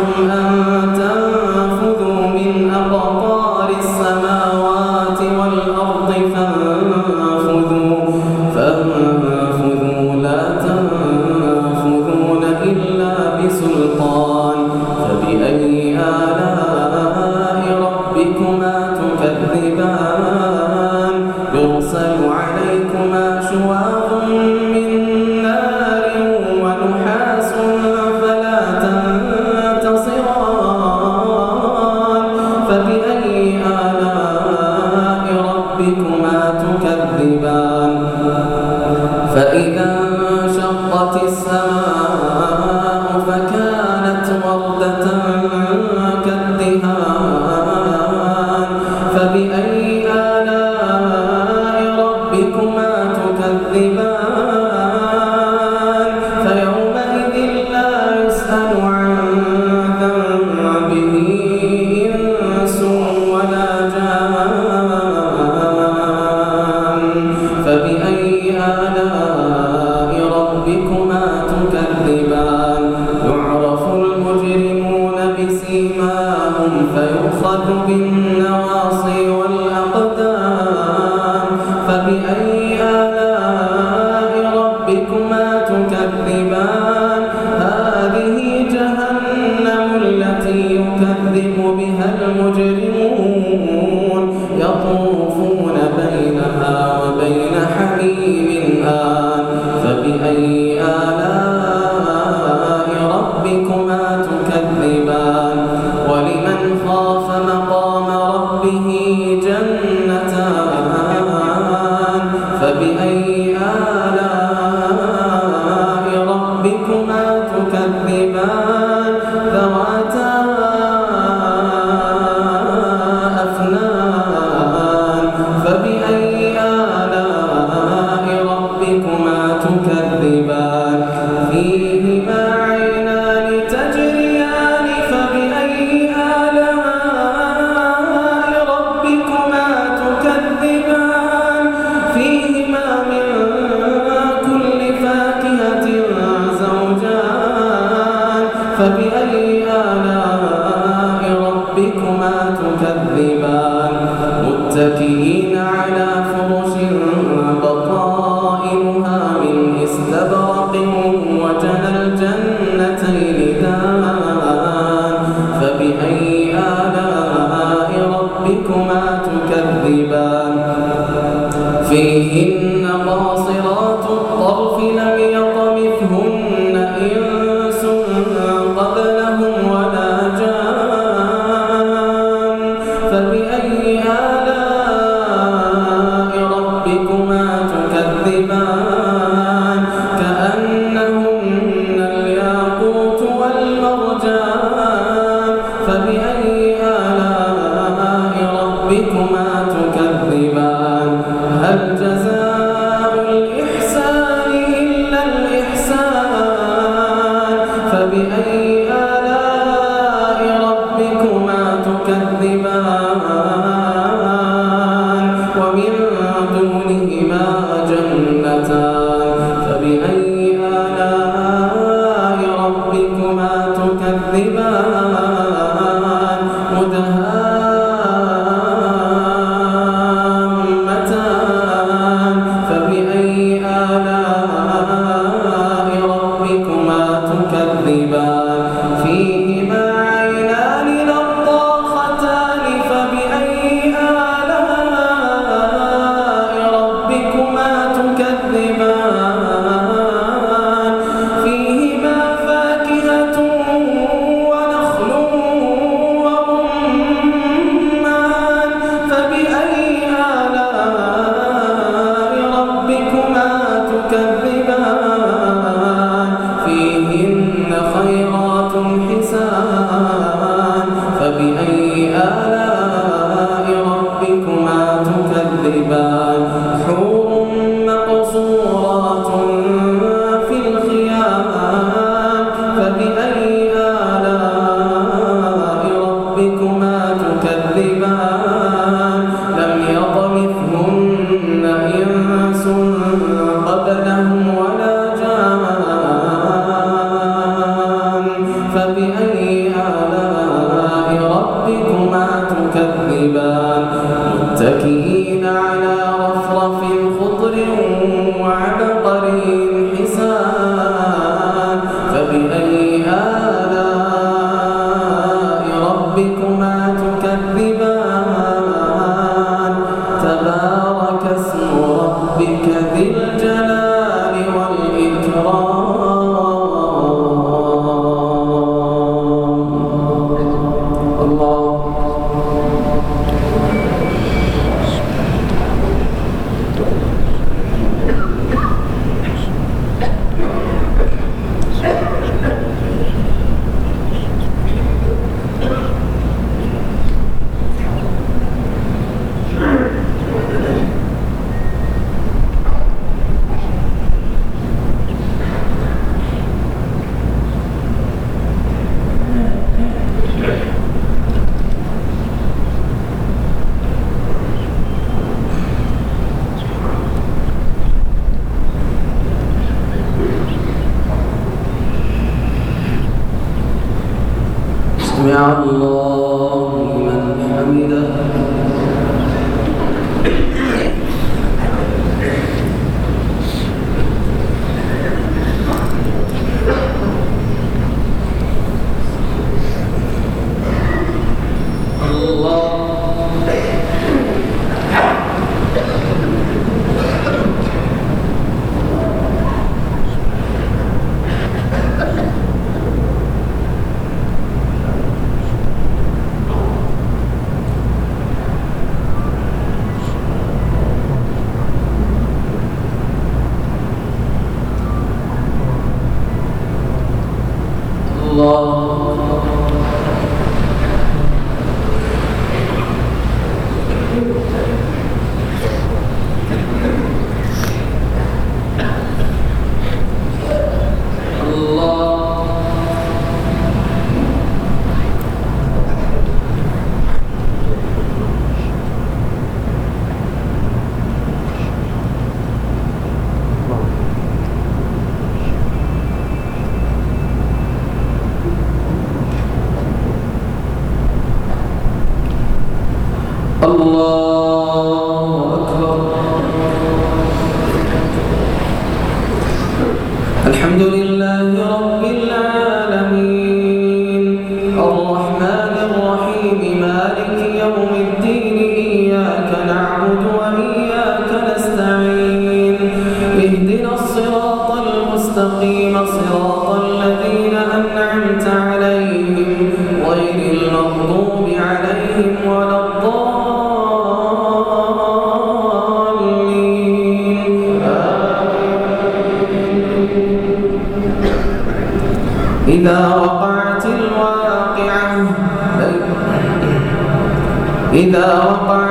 ربكما تكذبان حميم آن فبأي فبأي آلاء ربكما تكذبان؟ متكئين فبأي آلاء ربكم إذا وقعت الواقعة. إذا وقعت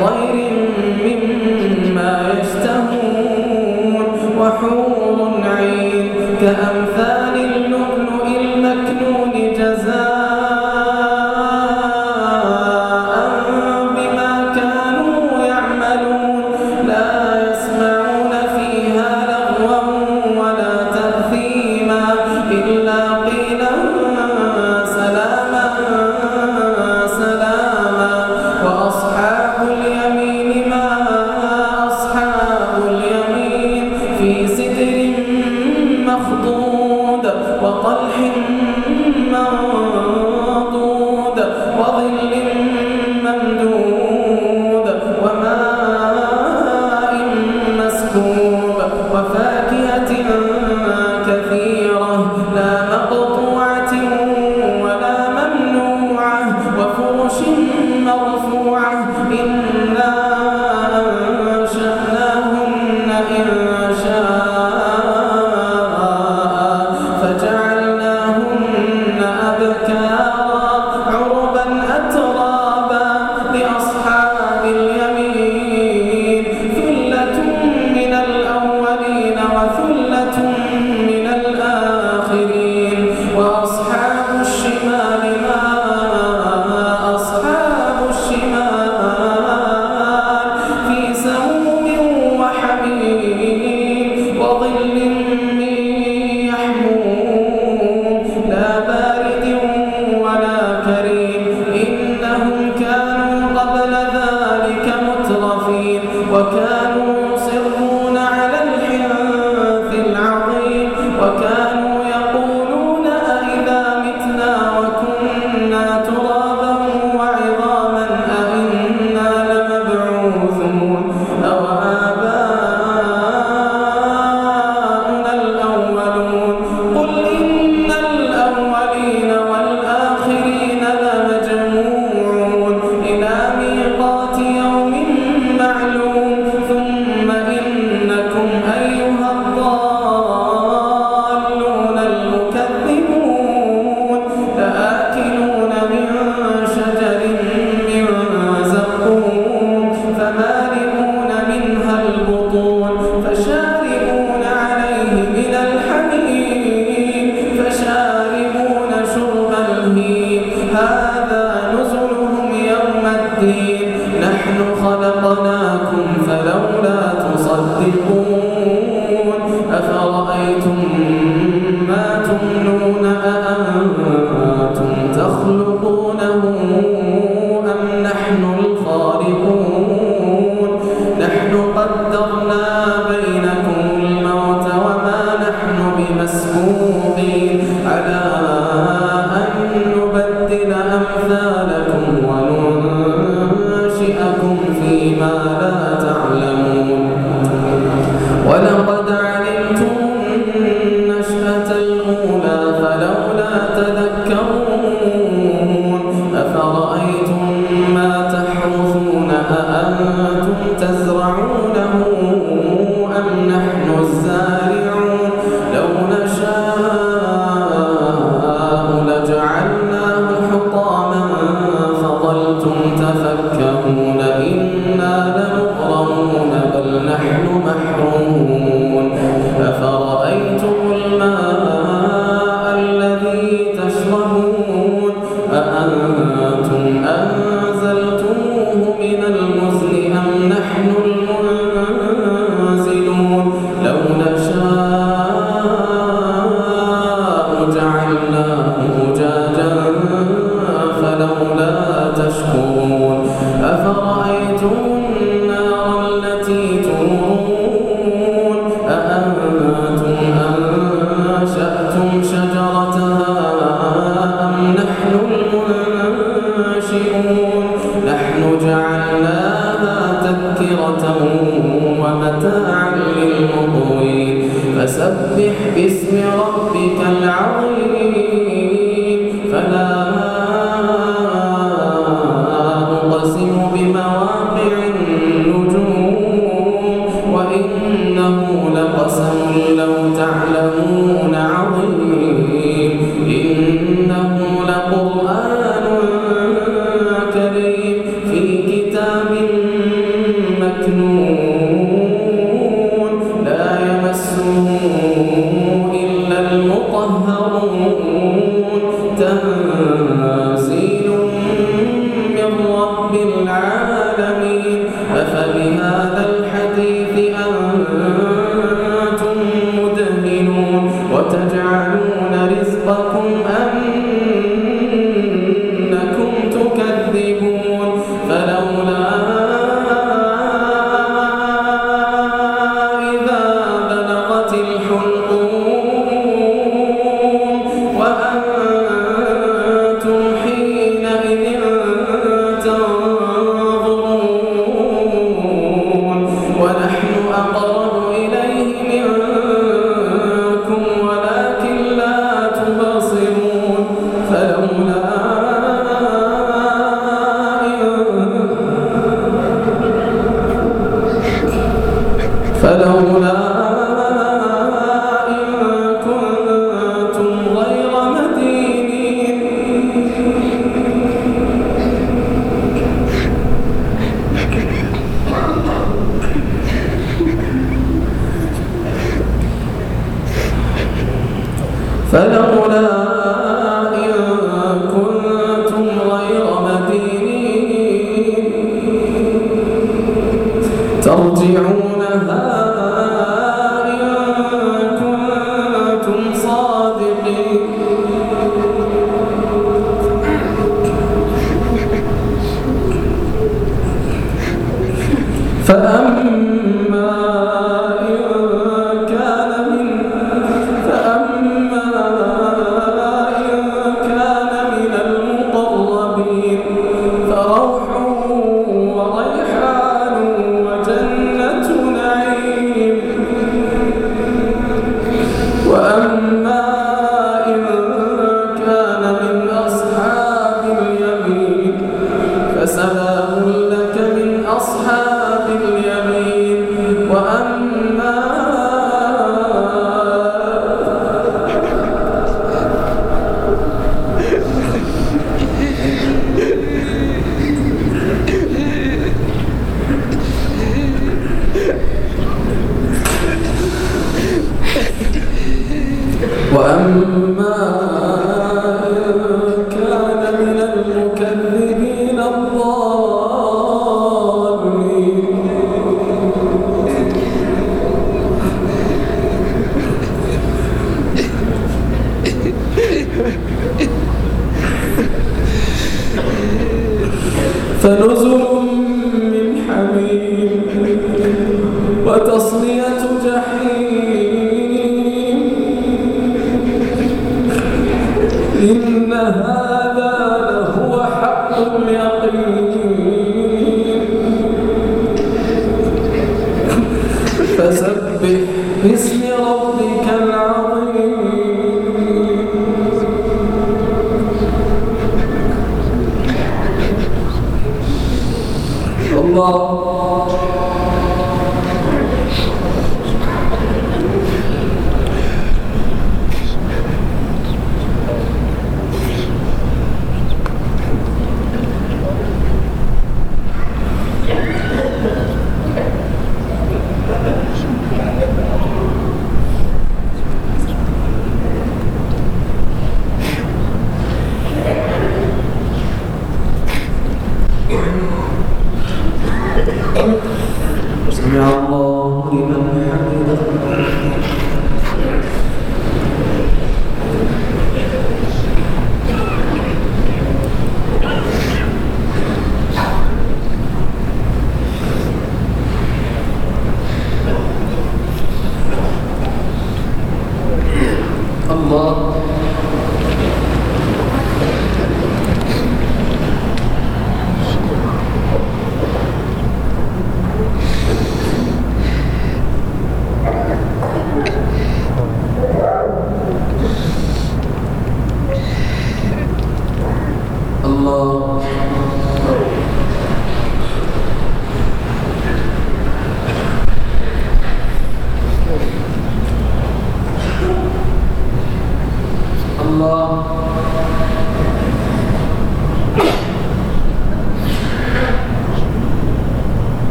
بغير مما يشتهون وحور عين كأم تعلمون ترجعونها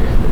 experience.